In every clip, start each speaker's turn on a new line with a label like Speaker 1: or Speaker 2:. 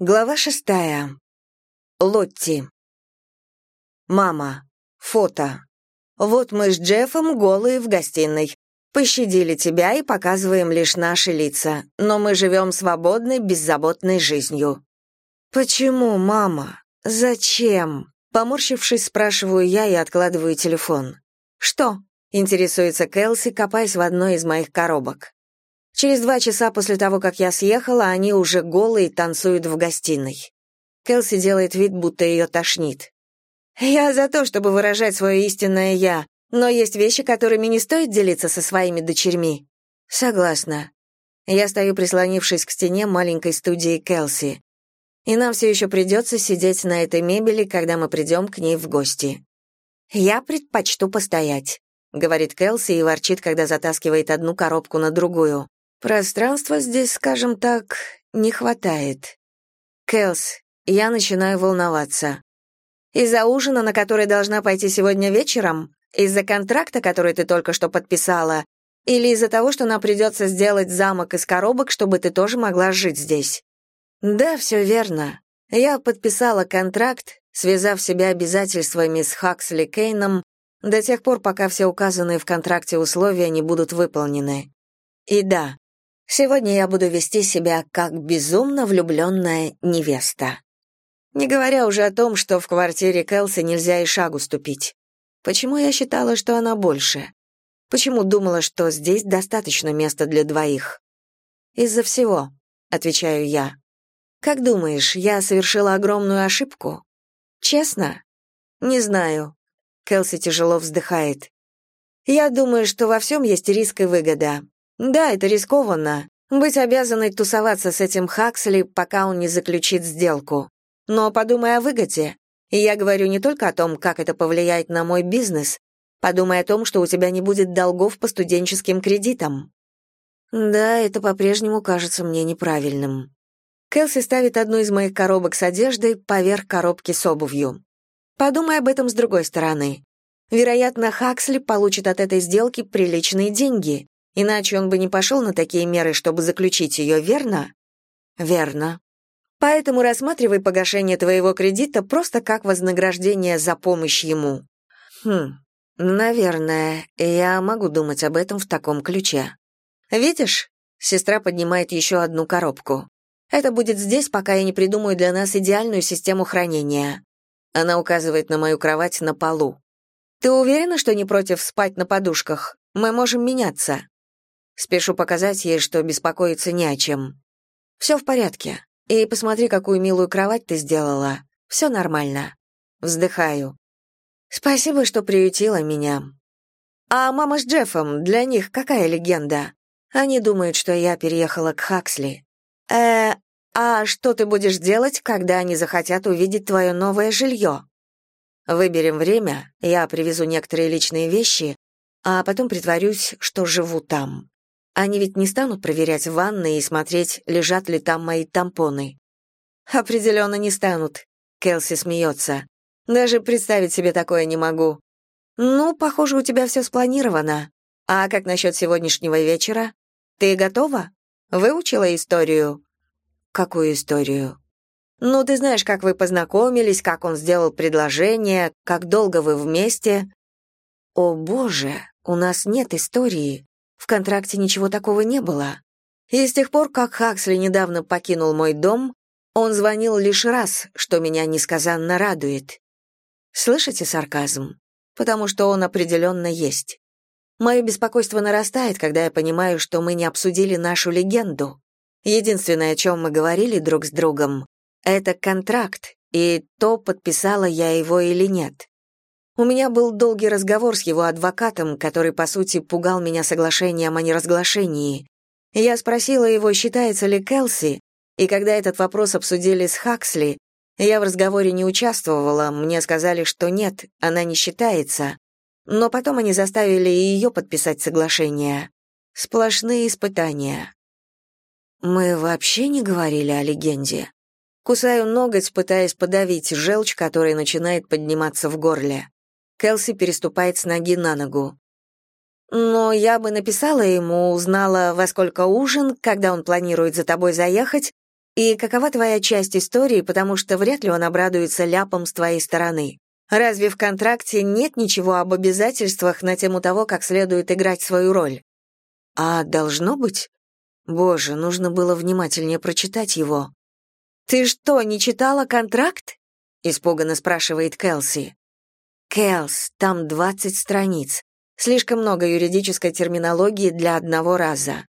Speaker 1: Глава шестая. Лотти. Мама. Фото. Вот мы с Джеффом голые в гостиной. Пощадили тебя и показываем лишь наши лица, но мы живем свободной, беззаботной жизнью. Почему, мама? Зачем? Поморщившись, спрашиваю я и откладываю телефон. Что? Интересуется Кэлси, копаясь в одной из моих коробок. Через два часа после того, как я съехала, они уже голые танцуют в гостиной. Кэлси делает вид, будто ее тошнит. «Я за то, чтобы выражать свое истинное «я», но есть вещи, которыми не стоит делиться со своими дочерьми». «Согласна». Я стою, прислонившись к стене маленькой студии Кэлси. И нам все еще придется сидеть на этой мебели, когда мы придем к ней в гости. «Я предпочту постоять», — говорит Кэлси и ворчит, когда затаскивает одну коробку на другую. Пространства здесь, скажем так, не хватает. Кэлс, я начинаю волноваться. Из-за ужина, на который должна пойти сегодня вечером? Из-за контракта, который ты только что подписала? Или из-за того, что нам придется сделать замок из коробок, чтобы ты тоже могла жить здесь? Да, все верно. Я подписала контракт, связав себя обязательствами с Хаксли Кейном до тех пор, пока все указанные в контракте условия не будут выполнены. И да, Сегодня я буду вести себя как безумно влюбленная невеста. Не говоря уже о том, что в квартире Кэлси нельзя и шагу ступить. Почему я считала, что она больше? Почему думала, что здесь достаточно места для двоих? Из-за всего, отвечаю я. Как думаешь, я совершила огромную ошибку? Честно? Не знаю. Кэлси тяжело вздыхает. Я думаю, что во всем есть риск и выгода. Да, это рискованно. Быть обязанной тусоваться с этим Хаксли, пока он не заключит сделку. Но подумай о выгоде. И я говорю не только о том, как это повлияет на мой бизнес. Подумай о том, что у тебя не будет долгов по студенческим кредитам. Да, это по-прежнему кажется мне неправильным. Кэлси ставит одну из моих коробок с одеждой поверх коробки с обувью. Подумай об этом с другой стороны. Вероятно, Хаксли получит от этой сделки приличные деньги. Иначе он бы не пошел на такие меры, чтобы заключить ее, верно? Верно. Поэтому рассматривай погашение твоего кредита просто как вознаграждение за помощь ему. Хм, наверное, я могу думать об этом в таком ключе. Видишь? Сестра поднимает еще одну коробку. Это будет здесь, пока я не придумаю для нас идеальную систему хранения. Она указывает на мою кровать на полу. Ты уверена, что не против спать на подушках? Мы можем меняться. Спешу показать ей, что беспокоиться не о чем. Все в порядке. И посмотри, какую милую кровать ты сделала. Все нормально. Вздыхаю. Спасибо, что приютила меня. А мама с Джеффом, для них какая легенда? Они думают, что я переехала к Хаксли. Э, а что ты будешь делать, когда они захотят увидеть твое новое жилье? Выберем время, я привезу некоторые личные вещи, а потом притворюсь, что живу там. Они ведь не станут проверять ванны и смотреть, лежат ли там мои тампоны. Определенно не станут. Келси смеется. Даже представить себе такое не могу. Ну, похоже, у тебя все спланировано. А как насчет сегодняшнего вечера? Ты готова? Выучила историю? Какую историю? Ну, ты знаешь, как вы познакомились, как он сделал предложение, как долго вы вместе. О, боже, у нас нет истории. В контракте ничего такого не было. И с тех пор, как Хаксли недавно покинул мой дом, он звонил лишь раз, что меня несказанно радует. Слышите сарказм? Потому что он определенно есть. Мое беспокойство нарастает, когда я понимаю, что мы не обсудили нашу легенду. Единственное, о чем мы говорили друг с другом, это контракт, и то, подписала я его или нет. У меня был долгий разговор с его адвокатом, который, по сути, пугал меня соглашением о неразглашении. Я спросила его, считается ли Келси, и когда этот вопрос обсудили с Хаксли, я в разговоре не участвовала, мне сказали, что нет, она не считается. Но потом они заставили ее подписать соглашение. Сплошные испытания. Мы вообще не говорили о легенде. Кусаю ноготь, пытаясь подавить желчь, которая начинает подниматься в горле. Келси переступает с ноги на ногу. «Но я бы написала ему, узнала, во сколько ужин, когда он планирует за тобой заехать, И какова твоя часть истории, потому что вряд ли он обрадуется ляпом с твоей стороны. Разве в контракте нет ничего об обязательствах на тему того, как следует играть свою роль? А должно быть? Боже, нужно было внимательнее прочитать его. «Ты что, не читала контракт?» — испуганно спрашивает Келси. «Келс, там двадцать страниц. Слишком много юридической терминологии для одного раза».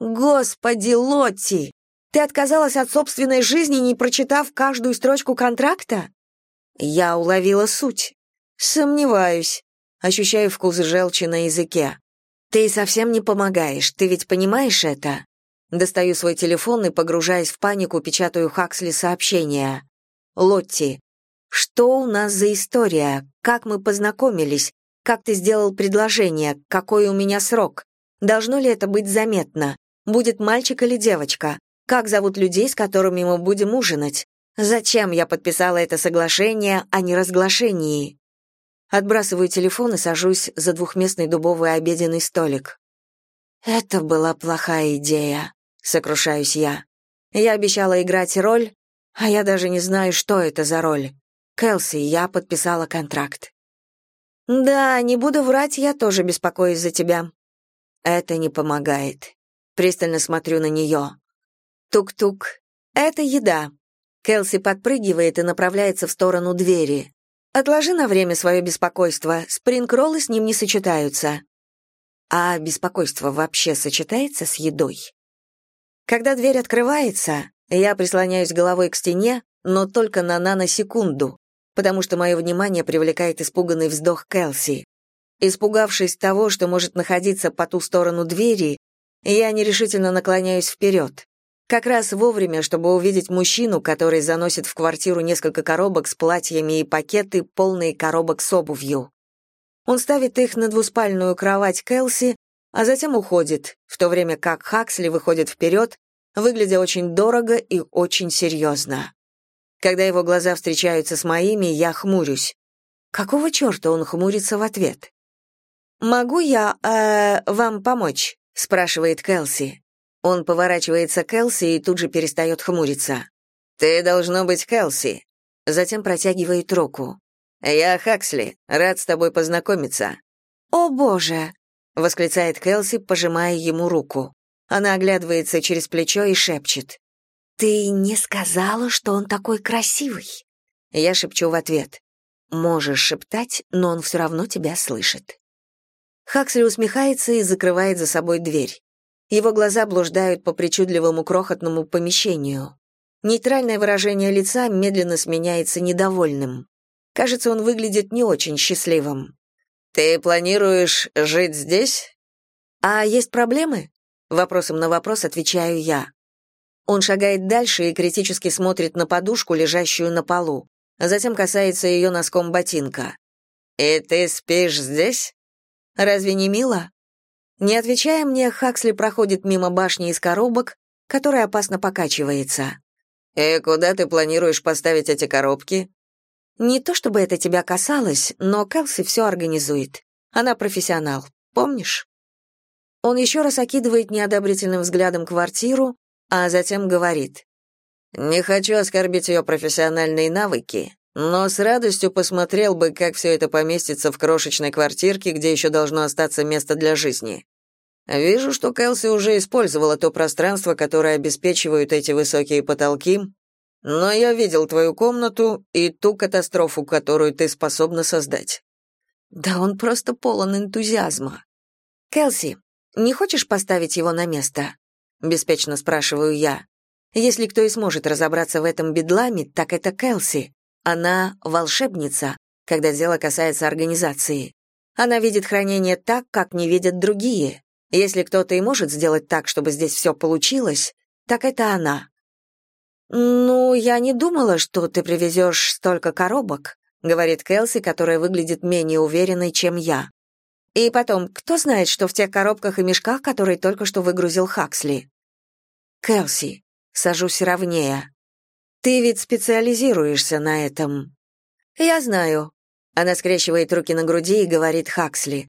Speaker 1: «Господи, Лотти! Ты отказалась от собственной жизни, не прочитав каждую строчку контракта?» Я уловила суть. Сомневаюсь. Ощущаю вкус желчи на языке. Ты совсем не помогаешь, ты ведь понимаешь это? Достаю свой телефон и, погружаясь в панику, печатаю Хаксли сообщение. «Лотти, что у нас за история? Как мы познакомились? Как ты сделал предложение? Какой у меня срок? Должно ли это быть заметно? Будет мальчик или девочка? Как зовут людей, с которыми мы будем ужинать? Зачем я подписала это соглашение о неразглашении?» Отбрасываю телефон и сажусь за двухместный дубовый обеденный столик. Это была плохая идея. Сокрушаюсь я. Я обещала играть роль, а я даже не знаю, что это за роль. Кэлси, я подписала контракт. Да, не буду врать, я тоже беспокоюсь за тебя. Это не помогает. Пристально смотрю на нее. Тук-тук. Это еда. Кэлси подпрыгивает и направляется в сторону двери. Отложи на время свое беспокойство, спринг-роллы с ним не сочетаются. А беспокойство вообще сочетается с едой? Когда дверь открывается, я прислоняюсь головой к стене, но только на наносекунду, потому что мое внимание привлекает испуганный вздох Кэлси. Испугавшись того, что может находиться по ту сторону двери, я нерешительно наклоняюсь вперед. Как раз вовремя, чтобы увидеть мужчину, который заносит в квартиру несколько коробок с платьями и пакеты, полные коробок с обувью. Он ставит их на двуспальную кровать Кэлси, а затем уходит, в то время как Хаксли выходит вперед, выглядя очень дорого и очень серьезно. Когда его глаза встречаются с моими, я хмурюсь. Какого черта он хмурится в ответ? «Могу я, э, вам помочь?» — спрашивает Кэлси. Он поворачивается к Кэлси и тут же перестает хмуриться. «Ты должно быть Кэлси». Затем протягивает руку. «Я Хаксли, рад с тобой познакомиться». «О, боже!» — восклицает Кэлси, пожимая ему руку. Она оглядывается через плечо и шепчет. «Ты не сказала, что он такой красивый?» Я шепчу в ответ. «Можешь шептать, но он все равно тебя слышит». Хаксли усмехается и закрывает за собой дверь. Его глаза блуждают по причудливому крохотному помещению. Нейтральное выражение лица медленно сменяется недовольным. Кажется, он выглядит не очень счастливым. «Ты планируешь жить здесь?» «А есть проблемы?» Вопросом на вопрос отвечаю я. Он шагает дальше и критически смотрит на подушку, лежащую на полу, а затем касается ее носком ботинка. «И ты спишь здесь?» «Разве не мило?» Не отвечая мне, Хаксли проходит мимо башни из коробок, которая опасно покачивается. «И куда ты планируешь поставить эти коробки?» Не то чтобы это тебя касалось, но Кэлси все организует. Она профессионал, помнишь? Он еще раз окидывает неодобрительным взглядом квартиру, а затем говорит. «Не хочу оскорбить ее профессиональные навыки, но с радостью посмотрел бы, как все это поместится в крошечной квартирке, где еще должно остаться место для жизни. Вижу, что Кэлси уже использовала то пространство, которое обеспечивают эти высокие потолки, но я видел твою комнату и ту катастрофу, которую ты способна создать». Да он просто полон энтузиазма. «Кэлси, не хочешь поставить его на место?» — беспечно спрашиваю я. «Если кто и сможет разобраться в этом бедламе, так это Кэлси. Она волшебница, когда дело касается организации. Она видит хранение так, как не видят другие. Если кто-то и может сделать так, чтобы здесь все получилось, так это она». «Ну, я не думала, что ты привезешь столько коробок», — говорит Кэлси, которая выглядит менее уверенной, чем я. И потом, кто знает, что в тех коробках и мешках, которые только что выгрузил Хаксли? Кэлси, сажусь ровнее. Ты ведь специализируешься на этом. Я знаю. Она скрещивает руки на груди и говорит Хаксли.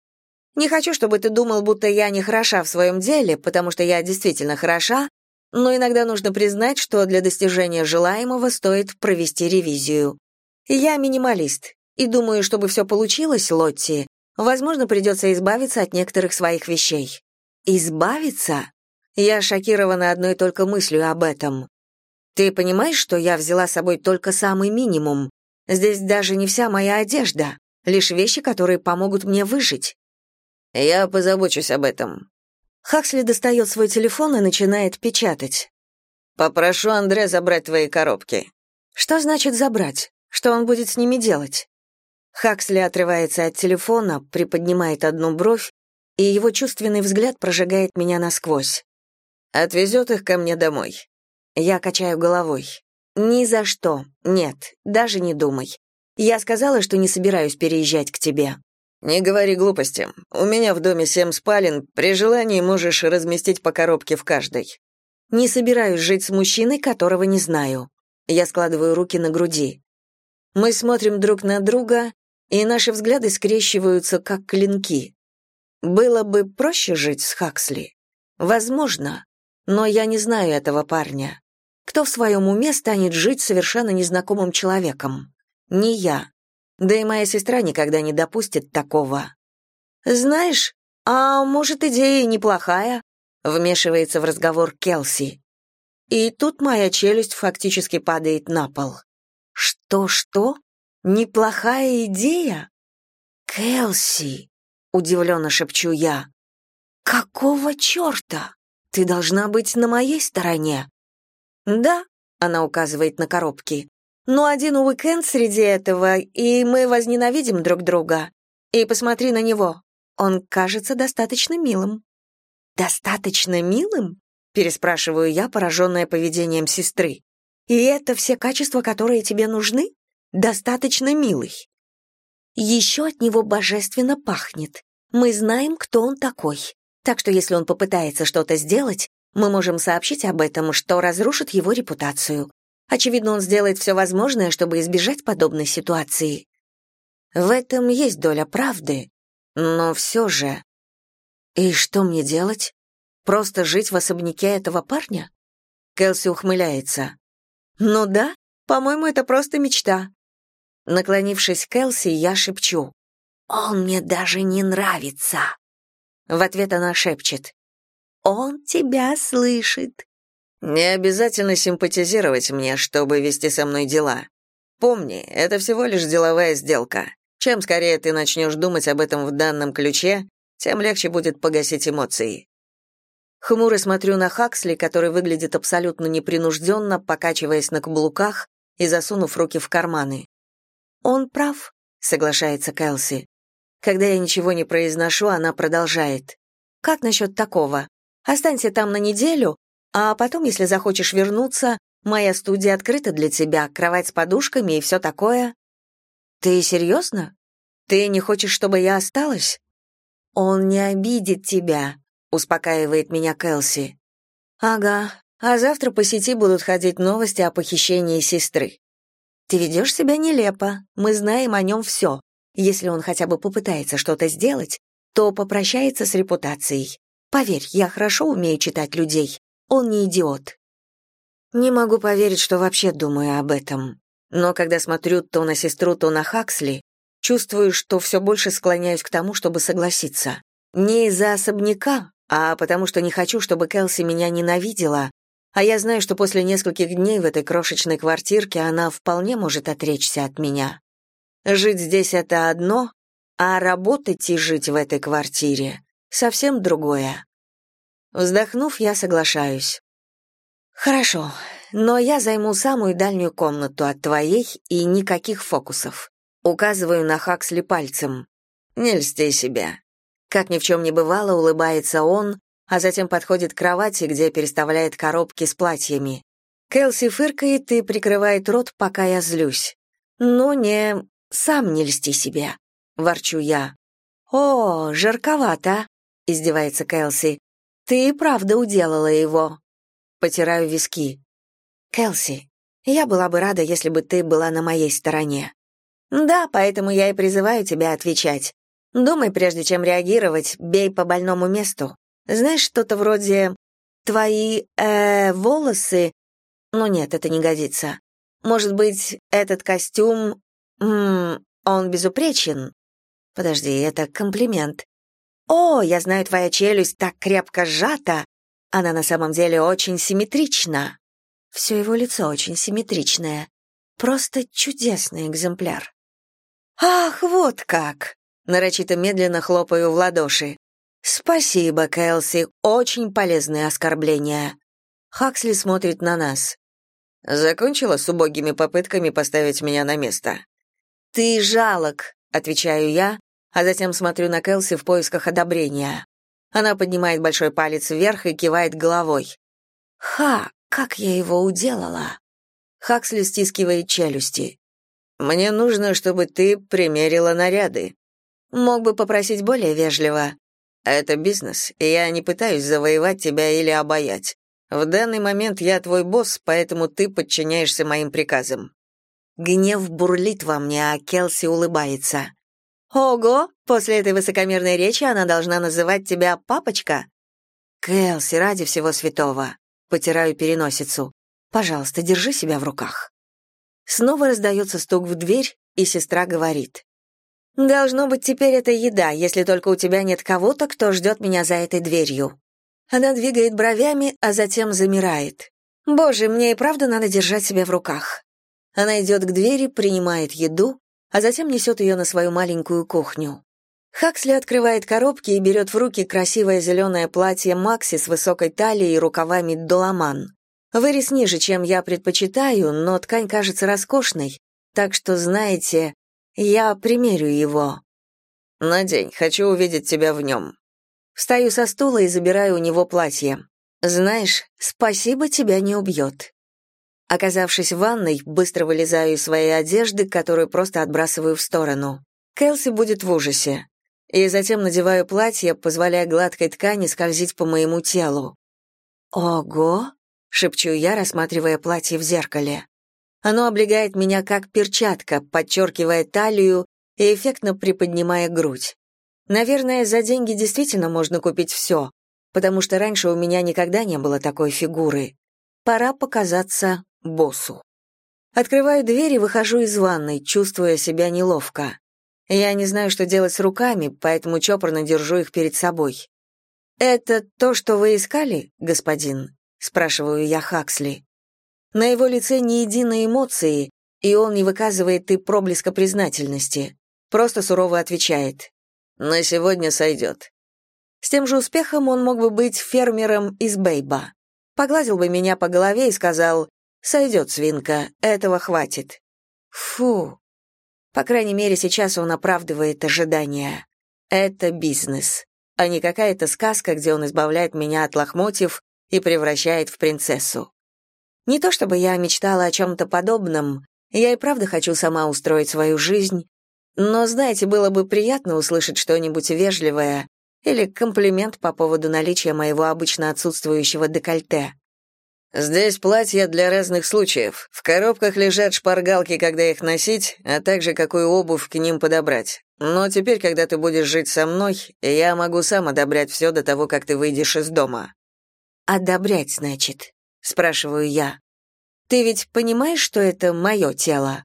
Speaker 1: Не хочу, чтобы ты думал, будто я не хороша в своем деле, потому что я действительно хороша, но иногда нужно признать, что для достижения желаемого стоит провести ревизию. Я минималист, и думаю, чтобы все получилось, Лотти, возможно, придется избавиться от некоторых своих вещей. Избавиться? Я шокирована одной только мыслью об этом. Ты понимаешь, что я взяла с собой только самый минимум? Здесь даже не вся моя одежда, лишь вещи, которые помогут мне выжить.
Speaker 2: Я позабочусь об этом.
Speaker 1: Хаксли достает свой телефон и начинает печатать.
Speaker 2: Попрошу Андре забрать твои коробки.
Speaker 1: Что значит забрать? Что он будет с ними делать? Хаксли отрывается от телефона, приподнимает одну бровь, и его чувственный взгляд прожигает меня насквозь.
Speaker 2: Отвезет их ко мне домой.
Speaker 1: Я качаю головой. Ни за что. Нет, даже не думай. Я сказала, что не собираюсь переезжать к тебе.
Speaker 2: Не говори глупости. У меня в доме семь спален, при желании можешь разместить по коробке в каждой.
Speaker 1: Не собираюсь жить с мужчиной, которого не знаю. Я складываю руки на груди. Мы смотрим друг на друга, и наши взгляды скрещиваются, как клинки. Было бы проще жить с Хаксли. Возможно, но я не знаю этого парня. Кто в своем уме станет жить с совершенно незнакомым человеком? Не я. Да и моя сестра никогда не допустит такого. Знаешь, а может, идея неплохая? Вмешивается в разговор Келси. И тут моя челюсть фактически падает на пол. Что-что? Неплохая идея? Келси, удивленно шепчу я. Какого черта? Ты должна быть на моей стороне. Да, она указывает на коробки. Но один уикенд среди этого, и мы возненавидим друг друга. И посмотри на него. Он кажется достаточно милым. Достаточно милым? переспрашиваю я, пораженная поведением сестры. И это все качества, которые тебе нужны? Достаточно милый. Еще от него божественно пахнет. Мы знаем, кто он такой. Так что если он попытается что-то сделать, мы можем сообщить об этом, что разрушит его репутацию. Очевидно, он сделает все возможное, чтобы избежать подобной ситуации. В этом есть доля правды, но все же... И что мне делать? Просто жить в особняке этого парня? Кэлси ухмыляется. Ну да, по-моему, это просто мечта. Наклонившись к Кэлси, я шепчу. Он мне даже не нравится. В ответ она шепчет. «Он тебя слышит».
Speaker 2: «Не обязательно симпатизировать мне, чтобы вести со мной дела. Помни, это всего лишь деловая сделка. Чем скорее ты начнешь думать об этом в данном ключе, тем легче будет погасить эмоции».
Speaker 1: Хмуро смотрю на Хаксли, который выглядит абсолютно непринужденно, покачиваясь на каблуках и засунув руки в карманы. «Он прав», — соглашается Кэлси. Когда я ничего не произношу, она продолжает. «Как насчет такого? Останься там на неделю, а потом, если захочешь вернуться, моя студия открыта для тебя, кровать с подушками и все такое». «Ты серьезно? Ты не хочешь, чтобы я осталась?» «Он не обидит тебя», — успокаивает меня Кэлси. «Ага, а завтра по сети будут ходить новости о похищении сестры. Ты ведешь себя нелепо, мы знаем о нем все. Если он хотя бы попытается что-то сделать, то попрощается с репутацией. Поверь, я хорошо умею читать людей. Он не идиот. Не могу поверить, что вообще думаю об этом. Но когда смотрю то на сестру, то на Хаксли, чувствую, что все больше склоняюсь к тому, чтобы согласиться. Не из-за особняка, а потому что не хочу, чтобы Келси меня ненавидела, а я знаю, что после нескольких дней в этой крошечной квартирке она вполне может отречься от меня. Жить здесь — это одно, а работать и жить в этой квартире — совсем другое. Вздохнув, я соглашаюсь. Хорошо, но я займу самую дальнюю комнату от твоей и никаких фокусов. Указываю на Хаксли пальцем. Не льсти себя. Как ни в чем не бывало, улыбается он, а затем подходит к кровати, где переставляет коробки с платьями. Кэлси фыркает и прикрывает рот, пока я злюсь. Ну не, сам не льсти себе, ворчу я. О, жарковато, издевается Кэлси. Ты и правда уделала его. Потираю виски. Кэлси, я была бы рада, если бы ты была на моей стороне. Да, поэтому я и призываю тебя отвечать. Думай, прежде чем реагировать, бей по больному месту. Знаешь, что-то вроде твои, э, волосы... Ну нет, это не годится. Может быть, этот костюм... М он безупречен? Подожди, это комплимент. О, я знаю, твоя челюсть так крепко сжата. Она на самом деле очень симметрична. Все его лицо очень симметричное. Просто чудесный экземпляр. Ах, вот как! Нарочито медленно хлопаю в ладоши. Спасибо, Кэлси, очень полезные оскорбления. Хаксли смотрит на нас.
Speaker 2: Закончила с убогими попытками поставить меня на место.
Speaker 1: Ты жалок, отвечаю я, а затем смотрю на Кэлси в поисках одобрения. Она поднимает большой палец вверх и кивает головой. Ха, как я его уделала. Хаксли стискивает челюсти.
Speaker 2: Мне нужно, чтобы ты примерила наряды.
Speaker 1: Мог бы попросить более вежливо.
Speaker 2: Это бизнес, и я не пытаюсь завоевать тебя или обаять. В данный момент я твой босс, поэтому ты подчиняешься моим приказам.
Speaker 1: Гнев бурлит во мне, а Келси улыбается. Ого, после этой высокомерной речи она должна называть тебя папочка. Келси, ради всего святого, потираю переносицу. Пожалуйста, держи себя в руках. Снова раздается стук в дверь, и сестра говорит. «Должно быть, теперь это еда, если только у тебя нет кого-то, кто ждет меня за этой дверью». Она двигает бровями, а затем замирает. «Боже, мне и правда надо держать себя в руках». Она идет к двери, принимает еду, а затем несет ее на свою маленькую кухню. Хаксли открывает коробки и берет в руки красивое зеленое платье Макси с высокой талией и рукавами Доламан. Вырез ниже, чем я предпочитаю, но ткань кажется роскошной, так что, знаете, я примерю его.
Speaker 2: Надень, хочу увидеть тебя в нем».
Speaker 1: Встаю со стула и забираю у него платье. Знаешь, спасибо тебя не убьет. Оказавшись в ванной, быстро вылезаю из своей одежды, которую просто отбрасываю в сторону. Кэлси будет в ужасе. И затем надеваю платье, позволяя гладкой ткани скользить по моему телу. Ого! шепчу я, рассматривая платье в зеркале. Оно облегает меня как перчатка, подчеркивая талию и эффектно приподнимая грудь. Наверное, за деньги действительно можно купить все, потому что раньше у меня никогда не было такой фигуры. Пора показаться боссу. Открываю дверь и выхожу из ванной, чувствуя себя неловко. Я не знаю, что делать с руками, поэтому чопорно держу их перед собой. «Это то, что вы искали, господин?» спрашиваю я Хаксли. На его лице ни единой эмоции, и он не выказывает и проблеска признательности. Просто сурово отвечает.
Speaker 2: «На сегодня сойдет».
Speaker 1: С тем же успехом он мог бы быть фермером из Бейба. Погладил бы меня по голове и сказал «Сойдет, свинка, этого хватит». Фу. По крайней мере, сейчас он оправдывает ожидания. Это бизнес, а не какая-то сказка, где он избавляет меня от лохмотьев и превращает в принцессу. Не то чтобы я мечтала о чем-то подобном, я и правда хочу сама устроить свою жизнь, но, знаете, было бы приятно услышать что-нибудь вежливое или комплимент по поводу наличия моего обычно отсутствующего декольте.
Speaker 2: Здесь платья для разных случаев. В коробках лежат шпаргалки, когда их носить, а также какую обувь к ним подобрать. Но теперь, когда ты будешь жить со мной, я могу сам одобрять все до того, как ты выйдешь из дома.
Speaker 1: «Одобрять, значит?» — спрашиваю я. «Ты ведь понимаешь, что это мое тело?»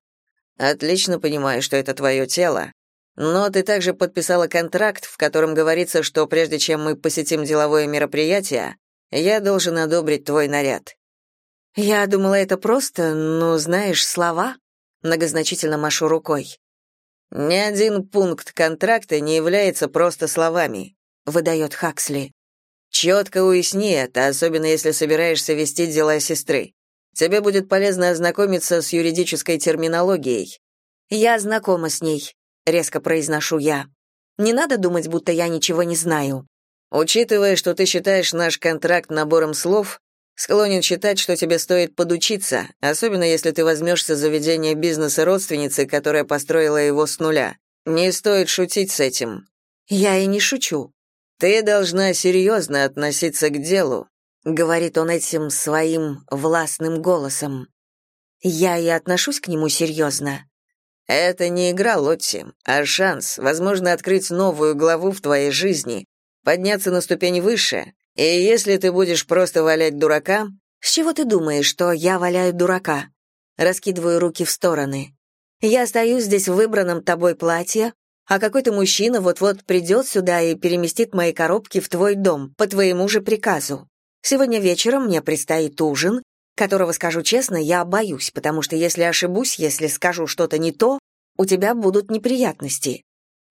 Speaker 2: «Отлично понимаю, что это твое тело. Но ты также подписала контракт, в котором говорится, что прежде чем мы посетим деловое мероприятие, я должен одобрить твой наряд».
Speaker 1: «Я думала, это просто, ну, знаешь, слова?» Многозначительно машу рукой.
Speaker 2: «Ни один пункт контракта не является просто словами», — выдает Хаксли. Четко уясни это, особенно если собираешься вести дела сестры. Тебе будет полезно ознакомиться с юридической терминологией.
Speaker 1: Я знакома с ней, резко произношу я. Не надо думать, будто я ничего не знаю.
Speaker 2: Учитывая, что ты считаешь наш контракт набором слов, склонен считать, что тебе стоит подучиться, особенно если ты возьмешься за ведение бизнеса родственницы, которая построила его с нуля. Не стоит шутить с этим.
Speaker 1: Я и не шучу.
Speaker 2: «Ты должна серьезно относиться к делу», — говорит он этим своим властным голосом.
Speaker 1: «Я и отношусь к нему серьезно».
Speaker 2: «Это не игра, Лотти, а шанс, возможно, открыть новую главу в твоей жизни, подняться на ступень выше, и если ты будешь просто валять дурака...
Speaker 1: С чего ты думаешь, что я валяю дурака? Раскидываю руки в стороны. Я остаюсь здесь в выбранном тобой платье, а какой-то мужчина вот-вот придет сюда и переместит мои коробки в твой дом, по твоему же приказу. Сегодня вечером мне предстоит ужин, которого, скажу честно, я боюсь, потому что если ошибусь, если скажу что-то не то, у тебя будут неприятности.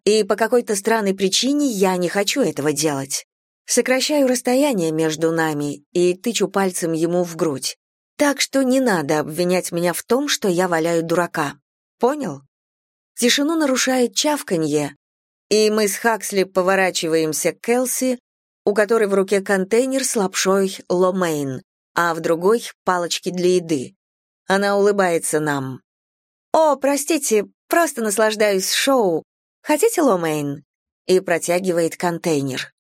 Speaker 1: И по какой-то странной причине я не хочу этого делать. Сокращаю расстояние между нами и тычу пальцем ему в грудь. Так что не надо обвинять меня в том, что я валяю дурака. Понял? Тишину нарушает чавканье, и мы с Хаксли поворачиваемся к Келси, у которой в руке контейнер с лапшой ломейн, а в другой — палочки для еды. Она улыбается нам. «О, простите, просто наслаждаюсь шоу. Хотите ломейн?» И протягивает контейнер.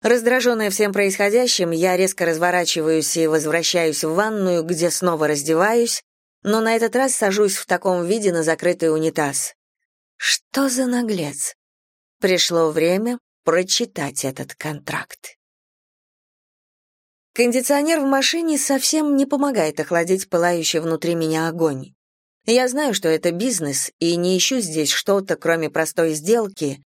Speaker 1: Раздраженная всем происходящим, я резко разворачиваюсь и возвращаюсь в ванную, где снова раздеваюсь, но на этот раз сажусь в таком виде на закрытый унитаз. Что за наглец? Пришло время прочитать этот контракт. Кондиционер в машине совсем не помогает охладить пылающий внутри меня огонь. Я знаю, что это бизнес, и не ищу здесь что-то, кроме простой сделки.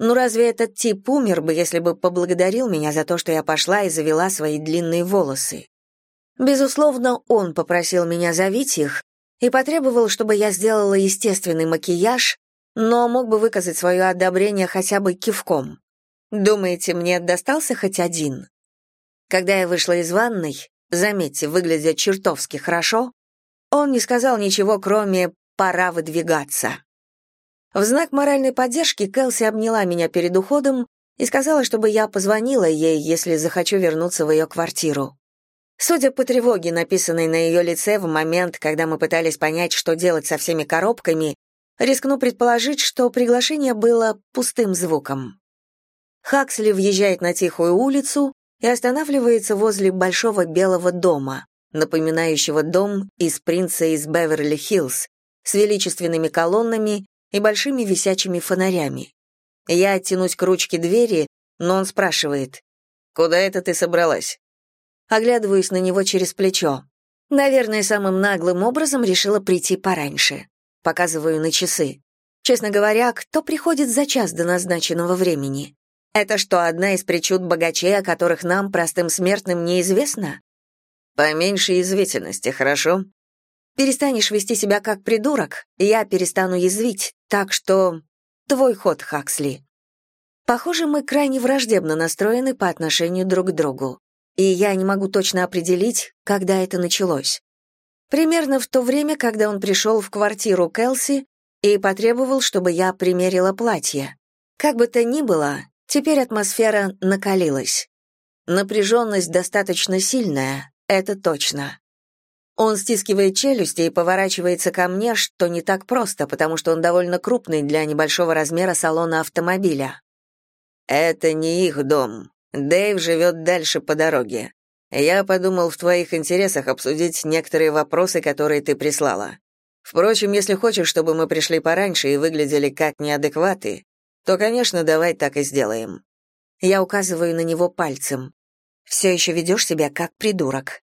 Speaker 1: Но разве этот тип умер бы, если бы поблагодарил меня за то, что я пошла и завела свои длинные волосы? Безусловно, он попросил меня завить их и потребовал, чтобы я сделала естественный макияж, но мог бы выказать свое одобрение хотя бы кивком. Думаете, мне достался хоть один? Когда я вышла из ванной, заметьте, выглядя чертовски хорошо, он не сказал ничего, кроме «пора выдвигаться». В знак моральной поддержки Кэлси обняла меня перед уходом и сказала, чтобы я позвонила ей, если захочу вернуться в ее квартиру. Судя по тревоге, написанной на ее лице в момент, когда мы пытались понять, что делать со всеми коробками, рискну предположить, что приглашение было пустым звуком. Хаксли въезжает на тихую улицу, и останавливается возле большого белого дома, напоминающего дом из «Принца из Беверли-Хиллз», с величественными колоннами и большими висячими фонарями. Я тянусь к ручке двери, но он спрашивает, «Куда это ты собралась?» Оглядываюсь на него через плечо. Наверное, самым наглым образом решила прийти пораньше. Показываю на часы. Честно говоря, кто приходит за час до назначенного времени? Это что, одна из причуд богачей, о которых нам, простым смертным, неизвестно? Поменьше язвительности, хорошо? Перестанешь вести себя как придурок, я перестану язвить, так что... Твой ход, Хаксли. Похоже, мы крайне враждебно настроены по отношению друг к другу, и я не могу точно определить, когда это началось. Примерно в то время, когда он пришел в квартиру Келси и потребовал, чтобы я примерила платье. Как бы то ни было, Теперь атмосфера накалилась. Напряженность достаточно сильная, это точно. Он стискивает челюсти и поворачивается ко мне, что не так просто, потому что он довольно крупный для небольшого размера салона автомобиля. «Это не их дом. Дэйв живет дальше по дороге. Я подумал в твоих интересах обсудить некоторые вопросы, которые ты прислала. Впрочем, если хочешь, чтобы мы пришли пораньше и выглядели как неадекваты, то, конечно, давай так и сделаем. Я указываю на него пальцем. Все еще ведешь себя как придурок.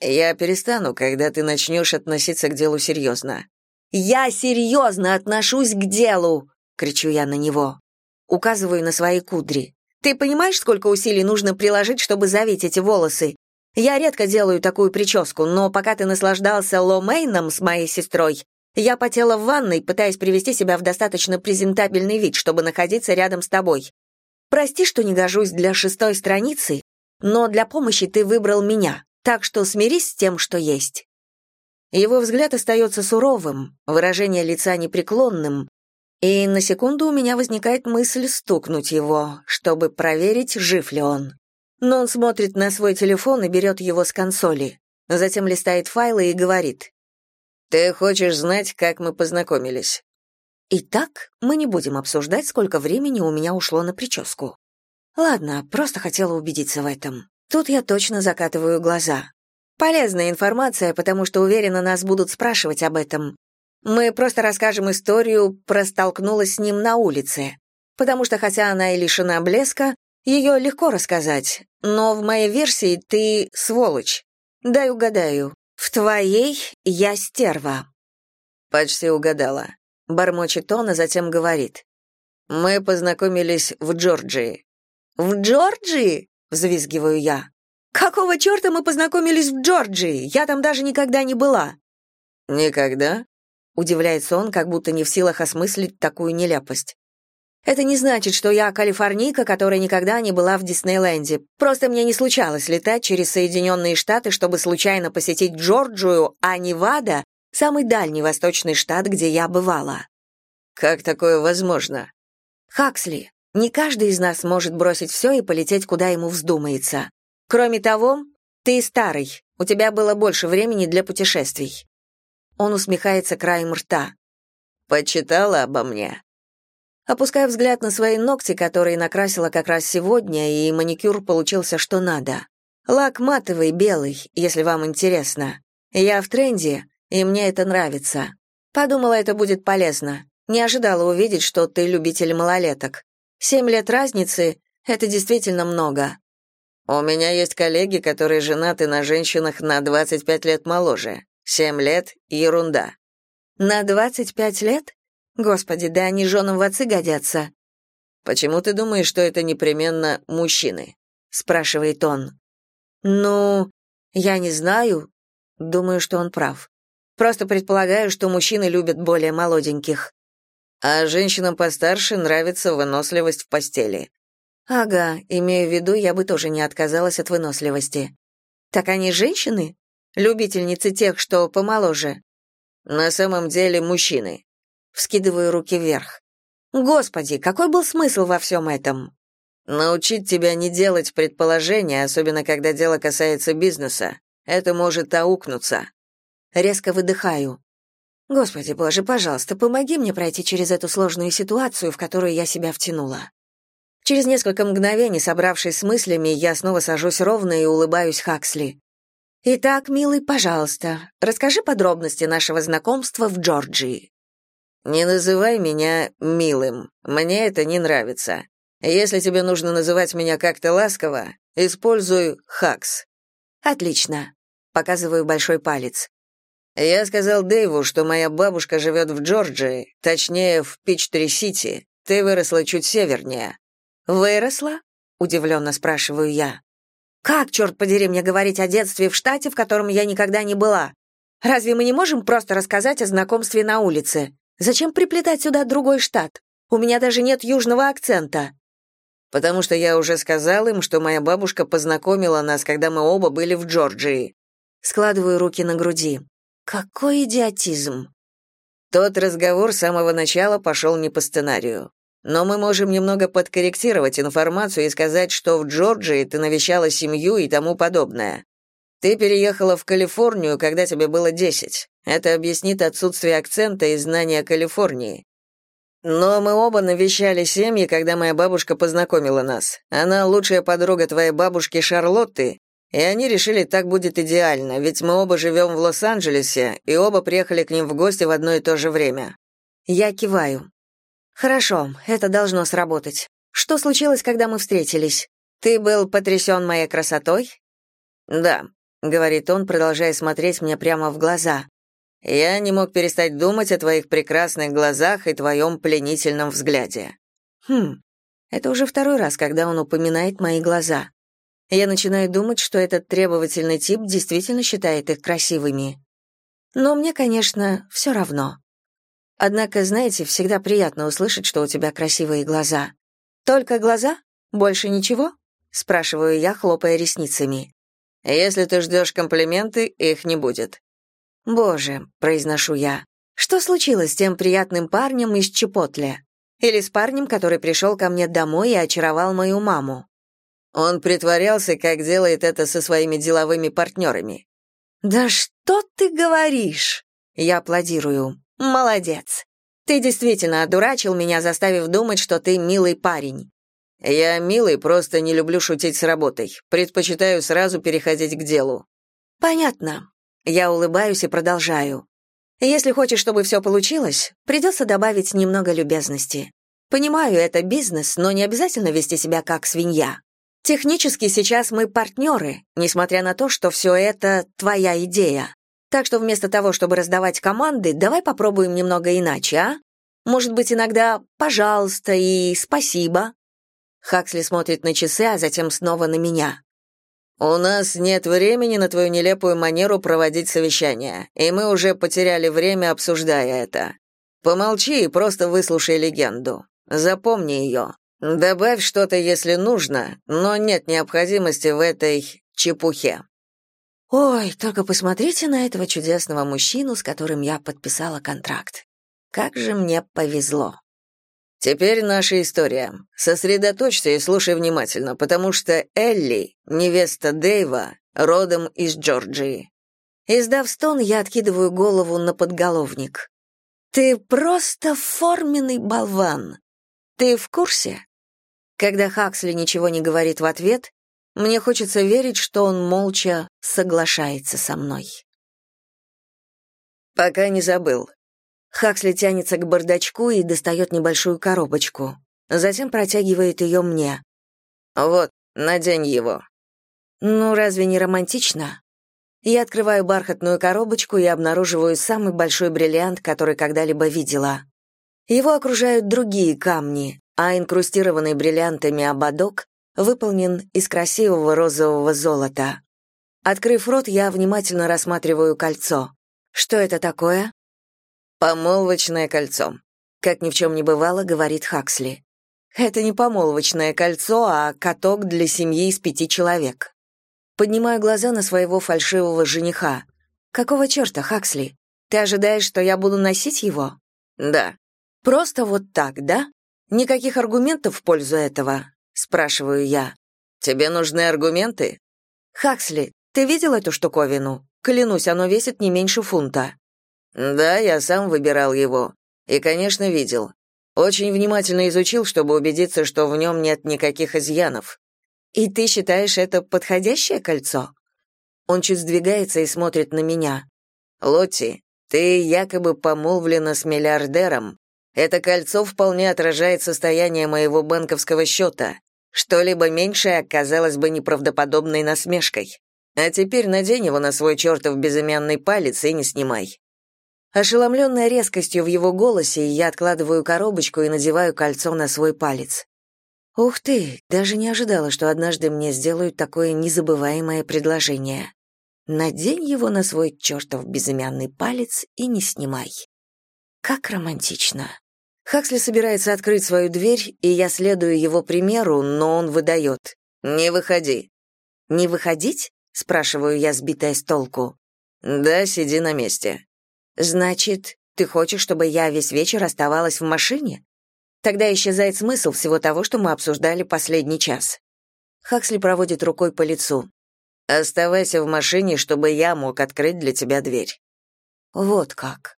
Speaker 1: Я перестану, когда ты начнешь относиться к делу серьезно. Я серьезно отношусь к делу, кричу я на него. Указываю на свои кудри. Ты понимаешь, сколько усилий нужно приложить, чтобы завить эти волосы? Я редко делаю такую прическу, но пока ты наслаждался ломейном с моей сестрой, я потела в ванной, пытаясь привести себя в достаточно презентабельный вид, чтобы находиться рядом с тобой. Прости, что не гожусь для шестой страницы, но для помощи ты выбрал меня, так что смирись с тем, что есть». Его взгляд остается суровым, выражение лица непреклонным, и на секунду у меня возникает мысль стукнуть его, чтобы проверить, жив ли он. Но он смотрит на свой телефон и берет его с консоли, затем листает файлы и говорит «Ты хочешь знать, как мы познакомились?» Итак, мы не будем обсуждать, сколько времени у меня ушло на прическу. Ладно, просто хотела убедиться в этом. Тут я точно закатываю глаза. Полезная информация, потому что уверена, нас будут спрашивать об этом. Мы просто расскажем историю про столкнулась с ним на улице. Потому что хотя она и лишена блеска, Ее легко рассказать, но в моей версии ты сволочь. Дай угадаю. В твоей я стерва.
Speaker 2: Почти угадала. Бормочет он, а затем говорит. Мы познакомились в Джорджии.
Speaker 1: В Джорджии? Взвизгиваю я. Какого черта мы познакомились в Джорджии? Я там даже никогда не была.
Speaker 2: Никогда?
Speaker 1: Удивляется он, как будто не в силах осмыслить такую нелепость. Это не значит, что я калифорнийка, которая никогда не была в Диснейленде. Просто мне не случалось летать через Соединенные Штаты, чтобы случайно посетить Джорджию, а Невада — самый дальний восточный штат, где я бывала.
Speaker 2: Как такое возможно?
Speaker 1: Хаксли, не каждый из нас может бросить все и полететь, куда ему вздумается. Кроме того, ты старый, у тебя было больше времени для путешествий. Он усмехается краем рта.
Speaker 2: Почитала обо мне.
Speaker 1: Опуская взгляд на свои ногти, которые накрасила как раз сегодня, и маникюр получился что надо. Лак матовый, белый, если вам интересно. Я в тренде, и мне это нравится. Подумала, это будет полезно. Не ожидала увидеть, что ты любитель малолеток. Семь лет разницы — это действительно много.
Speaker 2: У меня есть коллеги, которые женаты на женщинах на 25 лет моложе. Семь лет — ерунда.
Speaker 1: На 25 лет? Господи, да они женам в отцы годятся.
Speaker 2: Почему ты думаешь, что это непременно мужчины?
Speaker 1: спрашивает он. Ну, я не знаю. Думаю, что он прав. Просто предполагаю, что мужчины любят более молоденьких.
Speaker 2: А женщинам постарше нравится выносливость в постели.
Speaker 1: Ага, имею в виду, я бы тоже не отказалась от выносливости. Так они женщины? Любительницы тех, что помоложе?
Speaker 2: На самом деле мужчины.
Speaker 1: Вскидываю руки вверх. Господи, какой был смысл во всем этом?
Speaker 2: Научить тебя не делать предположения, особенно когда дело касается бизнеса. Это может аукнуться.
Speaker 1: Резко выдыхаю. Господи Боже, пожалуйста, помоги мне пройти через эту сложную ситуацию, в которую я себя втянула. Через несколько мгновений, собравшись с мыслями, я снова сажусь ровно и улыбаюсь Хаксли. Итак, милый, пожалуйста, расскажи подробности нашего знакомства в Джорджии.
Speaker 2: Не называй меня милым. Мне это не нравится. Если тебе нужно называть меня как-то ласково, используй Хакс.
Speaker 1: Отлично. Показываю большой палец.
Speaker 2: Я сказал Дэйву, что моя бабушка живет в Джорджии, точнее, в Пичтри-Сити. Ты выросла чуть севернее.
Speaker 1: Выросла? удивленно спрашиваю я. Как, черт подери, мне говорить о детстве в штате, в котором я никогда не была? Разве мы не можем просто рассказать о знакомстве на улице? Зачем приплетать сюда другой штат? У меня даже нет южного акцента.
Speaker 2: Потому что я уже сказал им, что моя бабушка познакомила нас, когда мы оба были в Джорджии.
Speaker 1: Складываю руки на груди. Какой идиотизм.
Speaker 2: Тот разговор с самого начала пошел не по сценарию. Но мы можем немного подкорректировать информацию и сказать, что в Джорджии ты навещала семью и тому подобное. Ты переехала в Калифорнию, когда тебе было 10. Это объяснит отсутствие акцента и знания Калифорнии. Но мы оба навещали семьи, когда моя бабушка познакомила нас. Она лучшая подруга твоей бабушки Шарлотты, и они решили, так будет идеально, ведь мы оба живем в Лос-Анджелесе, и оба приехали к ним в гости в одно и то же время.
Speaker 1: Я киваю. Хорошо, это должно сработать. Что случилось, когда мы встретились? Ты был потрясен моей красотой?
Speaker 2: Да, говорит он, продолжая смотреть мне прямо в глаза. Я не мог перестать думать о твоих прекрасных глазах и твоем пленительном взгляде.
Speaker 1: Хм. Это уже второй раз, когда он упоминает мои глаза. Я начинаю думать, что этот требовательный тип действительно считает их красивыми. Но мне, конечно, все равно. Однако, знаете, всегда приятно услышать, что у тебя красивые глаза. Только глаза? Больше ничего? спрашиваю я, хлопая ресницами.
Speaker 2: Если ты ждешь комплименты, их не будет.
Speaker 1: Боже, произношу я. Что случилось с тем приятным парнем из Чепотле? Или с парнем, который пришел ко мне домой и очаровал мою маму?
Speaker 2: Он притворялся, как делает это со своими деловыми партнерами.
Speaker 1: «Да что ты говоришь?» Я аплодирую. «Молодец. Ты действительно одурачил меня, заставив думать, что ты милый парень».
Speaker 2: «Я милый, просто не люблю шутить с работой. Предпочитаю сразу переходить к делу».
Speaker 1: «Понятно». Я улыбаюсь и продолжаю. «Если хочешь, чтобы все получилось, придется добавить немного любезности. Понимаю, это бизнес, но не обязательно вести себя как свинья. Технически сейчас мы партнеры, несмотря на то, что все это твоя идея. Так что вместо того, чтобы раздавать команды, давай попробуем немного иначе, а? Может быть, иногда «пожалуйста» и «спасибо». Хаксли смотрит на часы, а затем снова на меня.
Speaker 2: «У нас нет времени на твою нелепую манеру проводить совещания, и мы уже потеряли время, обсуждая это. Помолчи и просто выслушай легенду. Запомни ее. Добавь что-то, если нужно, но нет необходимости в этой чепухе».
Speaker 1: Ой, только посмотрите на этого чудесного мужчину, с которым я подписала контракт. Как же мне повезло.
Speaker 2: Теперь наша история. Сосредоточься и слушай внимательно, потому что Элли, невеста Дэйва, родом из Джорджии.
Speaker 1: Издав стон, я откидываю голову на подголовник. Ты просто форменный болван. Ты в курсе? Когда Хаксли ничего не говорит в ответ, мне хочется верить, что он молча соглашается со мной.
Speaker 2: Пока не забыл.
Speaker 1: Хаксли тянется к бардачку и достает небольшую коробочку. Затем протягивает ее мне.
Speaker 2: «Вот, надень его».
Speaker 1: «Ну, разве не романтично?» Я открываю бархатную коробочку и обнаруживаю самый большой бриллиант, который когда-либо видела. Его окружают другие камни, а инкрустированный бриллиантами ободок выполнен из красивого розового золота. Открыв рот, я внимательно рассматриваю кольцо. Что это такое?
Speaker 2: «Помолвочное кольцо», — как ни в чем не бывало, говорит Хаксли.
Speaker 1: «Это не помолвочное кольцо, а каток для семьи из пяти человек». Поднимаю глаза на своего фальшивого жениха. «Какого черта, Хаксли? Ты ожидаешь, что я буду носить его?»
Speaker 2: «Да».
Speaker 1: «Просто вот так, да? Никаких аргументов в пользу этого?» — спрашиваю я.
Speaker 2: «Тебе нужны аргументы?»
Speaker 1: «Хаксли, ты видел эту штуковину? Клянусь, оно весит не меньше фунта».
Speaker 2: Да, я сам выбирал его. И, конечно, видел. Очень внимательно изучил, чтобы убедиться, что в нем нет никаких изъянов.
Speaker 1: И ты считаешь это подходящее кольцо? Он чуть сдвигается и смотрит на меня.
Speaker 2: Лотти, ты якобы помолвлена с миллиардером. Это кольцо вполне отражает состояние моего банковского счета. Что-либо меньшее оказалось бы неправдоподобной насмешкой. А теперь надень его на свой чертов безымянный палец и не снимай.
Speaker 1: Ошеломленная резкостью в его голосе, я откладываю коробочку и надеваю кольцо на свой палец. Ух ты, даже не ожидала, что однажды мне сделают такое незабываемое предложение. Надень его на свой чертов безымянный палец и не снимай. Как романтично. Хаксли собирается открыть свою дверь, и я следую его примеру, но он выдает.
Speaker 2: «Не выходи».
Speaker 1: «Не выходить?» — спрашиваю я, сбитая с толку.
Speaker 2: «Да, сиди на месте».
Speaker 1: Значит, ты хочешь, чтобы я весь вечер оставалась в машине? Тогда исчезает смысл всего того, что мы обсуждали последний час. Хаксли проводит рукой по лицу.
Speaker 2: Оставайся в машине, чтобы я мог открыть для тебя дверь.
Speaker 1: Вот как.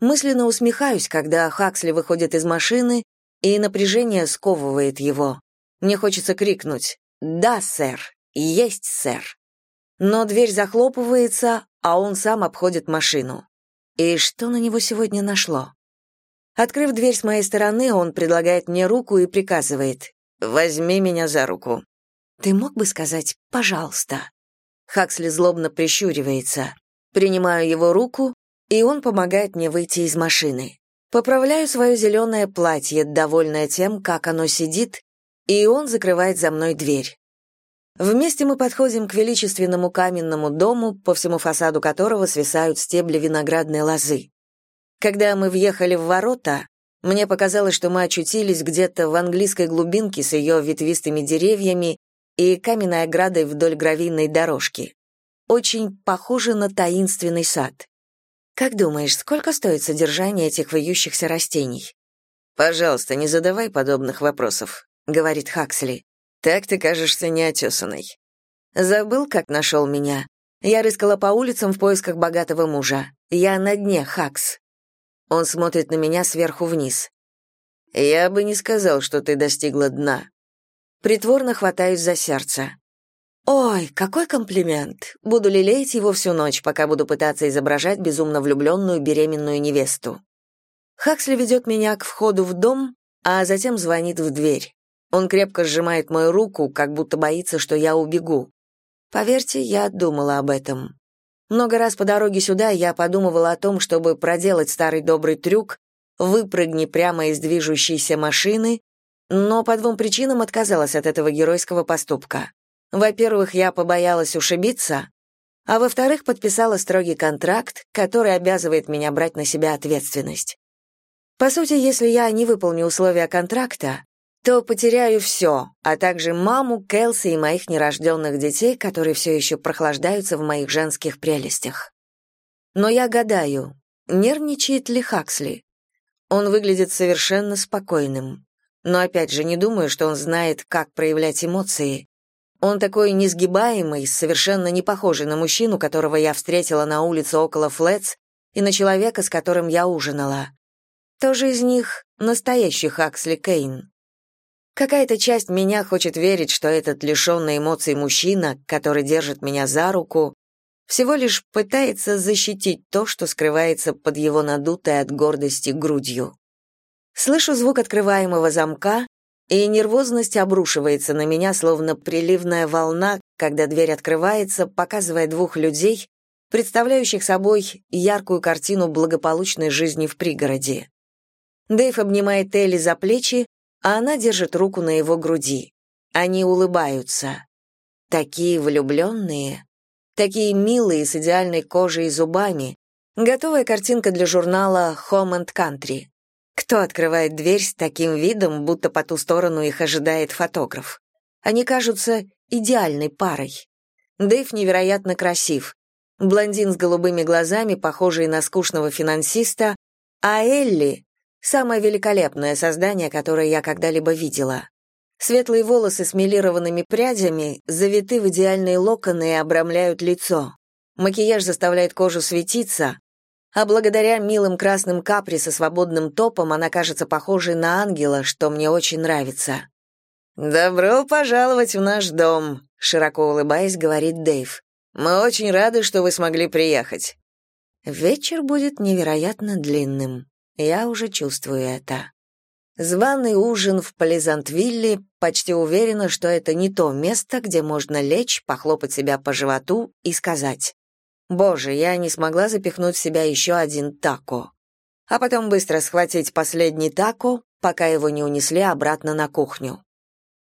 Speaker 1: Мысленно усмехаюсь, когда Хаксли выходит из машины, и напряжение сковывает его. Мне хочется крикнуть «Да, сэр! Есть, сэр!» Но дверь захлопывается, а он сам обходит машину. И что на него сегодня нашло? Открыв дверь с моей стороны, он предлагает мне руку и приказывает «Возьми меня за руку». «Ты мог бы сказать «пожалуйста»?» Хаксли злобно прищуривается. Принимаю его руку, и он помогает мне выйти из машины. Поправляю свое зеленое платье, довольная тем, как оно сидит, и он закрывает за мной дверь. Вместе мы подходим к величественному каменному дому, по всему фасаду которого свисают стебли виноградной лозы. Когда мы въехали в ворота, мне показалось, что мы очутились где-то в английской глубинке с ее ветвистыми деревьями и каменной оградой вдоль гравийной дорожки. Очень похоже на таинственный сад. Как думаешь, сколько стоит содержание этих вьющихся растений?
Speaker 2: «Пожалуйста, не задавай подобных вопросов», — говорит Хаксли. Так ты кажешься неотесанной.
Speaker 1: Забыл, как нашел меня? Я рыскала по улицам в поисках богатого мужа. Я на дне, Хакс. Он смотрит на меня сверху вниз.
Speaker 2: Я бы не сказал, что ты достигла дна.
Speaker 1: Притворно хватаюсь за сердце. Ой, какой комплимент. Буду лелеять его всю ночь, пока буду пытаться изображать безумно влюбленную беременную невесту. Хаксли ведет меня к входу в дом, а затем звонит в дверь. Он крепко сжимает мою руку, как будто боится, что я убегу. Поверьте, я думала об этом. Много раз по дороге сюда я подумывала о том, чтобы проделать старый добрый трюк, выпрыгни прямо из движущейся машины, но по двум причинам отказалась от этого геройского поступка. Во-первых, я побоялась ушибиться, а во-вторых, подписала строгий контракт, который обязывает меня брать на себя ответственность. По сути, если я не выполню условия контракта, то потеряю все, а также маму, Кэлси и моих нерожденных детей, которые все еще прохлаждаются в моих женских прелестях. Но я гадаю, нервничает ли Хаксли? Он выглядит совершенно спокойным. Но опять же, не думаю, что он знает, как проявлять эмоции. Он такой несгибаемый, совершенно не похожий на мужчину, которого я встретила на улице около Флетс, и на человека, с которым я ужинала. Тоже из них настоящий Хаксли Кейн. Какая-то часть меня хочет верить, что этот лишенный эмоций мужчина, который держит меня за руку, всего лишь пытается защитить то, что скрывается под его надутой от гордости грудью. Слышу звук открываемого замка, и нервозность обрушивается на меня, словно приливная волна, когда дверь открывается, показывая двух людей, представляющих собой яркую картину благополучной жизни в пригороде. Дэйв обнимает Элли за плечи, а она держит руку на его груди. Они улыбаются. Такие влюбленные, такие милые с идеальной кожей и зубами. Готовая картинка для журнала Home and Country. Кто открывает дверь с таким видом, будто по ту сторону их ожидает фотограф? Они кажутся идеальной парой. Дэйв невероятно красив. Блондин с голубыми глазами, похожий на скучного финансиста, а Элли Самое великолепное создание, которое я когда-либо видела. Светлые волосы с милированными прядями завиты в идеальные локоны и обрамляют лицо. Макияж заставляет кожу светиться, а благодаря милым красным капри со свободным топом она кажется похожей на ангела, что мне очень нравится. «Добро пожаловать в наш дом», — широко улыбаясь, говорит Дэйв. «Мы очень рады, что вы смогли приехать». Вечер будет невероятно длинным. Я уже чувствую это. Званый ужин в Плезантвилле почти уверена, что это не то место, где можно лечь, похлопать себя по животу и сказать «Боже, я не смогла запихнуть в себя еще один тако». А потом быстро схватить последний тако, пока его не унесли обратно на кухню.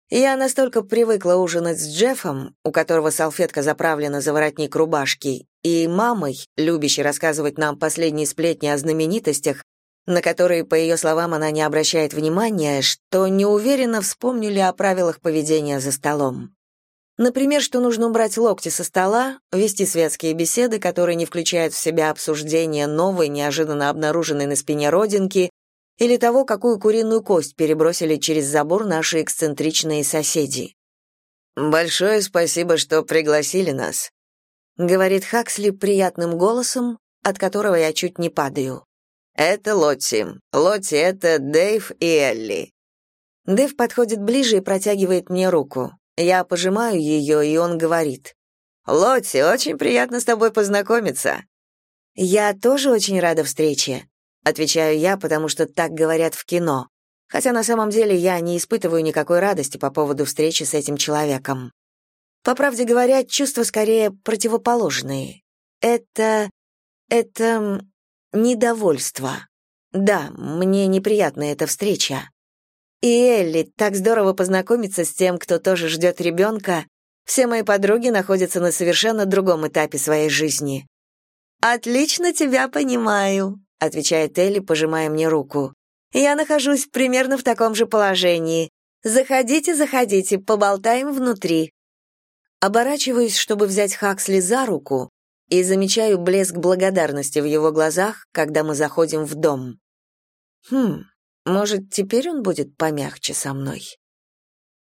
Speaker 1: Я настолько привыкла ужинать с Джеффом, у которого салфетка заправлена за воротник рубашки, и мамой, любящей рассказывать нам последние сплетни о знаменитостях, на которые, по ее словам, она не обращает внимания, что неуверенно вспомнили о правилах поведения за столом. Например, что нужно убрать локти со стола, вести светские беседы, которые не включают в себя обсуждение новой, неожиданно обнаруженной на спине родинки, или того, какую куриную кость перебросили через забор наши эксцентричные соседи. «Большое спасибо, что пригласили нас», — говорит Хаксли приятным голосом, от которого я чуть не падаю. Это Лотти. Лотти — это Дэйв и Элли. Дэйв подходит ближе и протягивает мне руку. Я пожимаю ее, и он говорит. «Лотти, очень приятно с тобой познакомиться». «Я тоже очень рада встрече», — отвечаю я, потому что так говорят в кино. Хотя на самом деле я не испытываю никакой радости по поводу встречи с этим человеком. По правде говоря, чувства скорее противоположные. Это... это недовольство. Да, мне неприятна эта встреча. И Элли, так здорово познакомиться с тем, кто тоже ждет ребенка. Все мои подруги находятся на совершенно другом этапе своей жизни. «Отлично тебя понимаю», — отвечает Элли, пожимая мне руку. «Я нахожусь примерно в таком же положении. Заходите, заходите, поболтаем внутри». Оборачиваюсь, чтобы взять Хаксли за руку, и замечаю блеск благодарности в его глазах, когда мы заходим в дом. Хм, может, теперь он будет помягче со мной.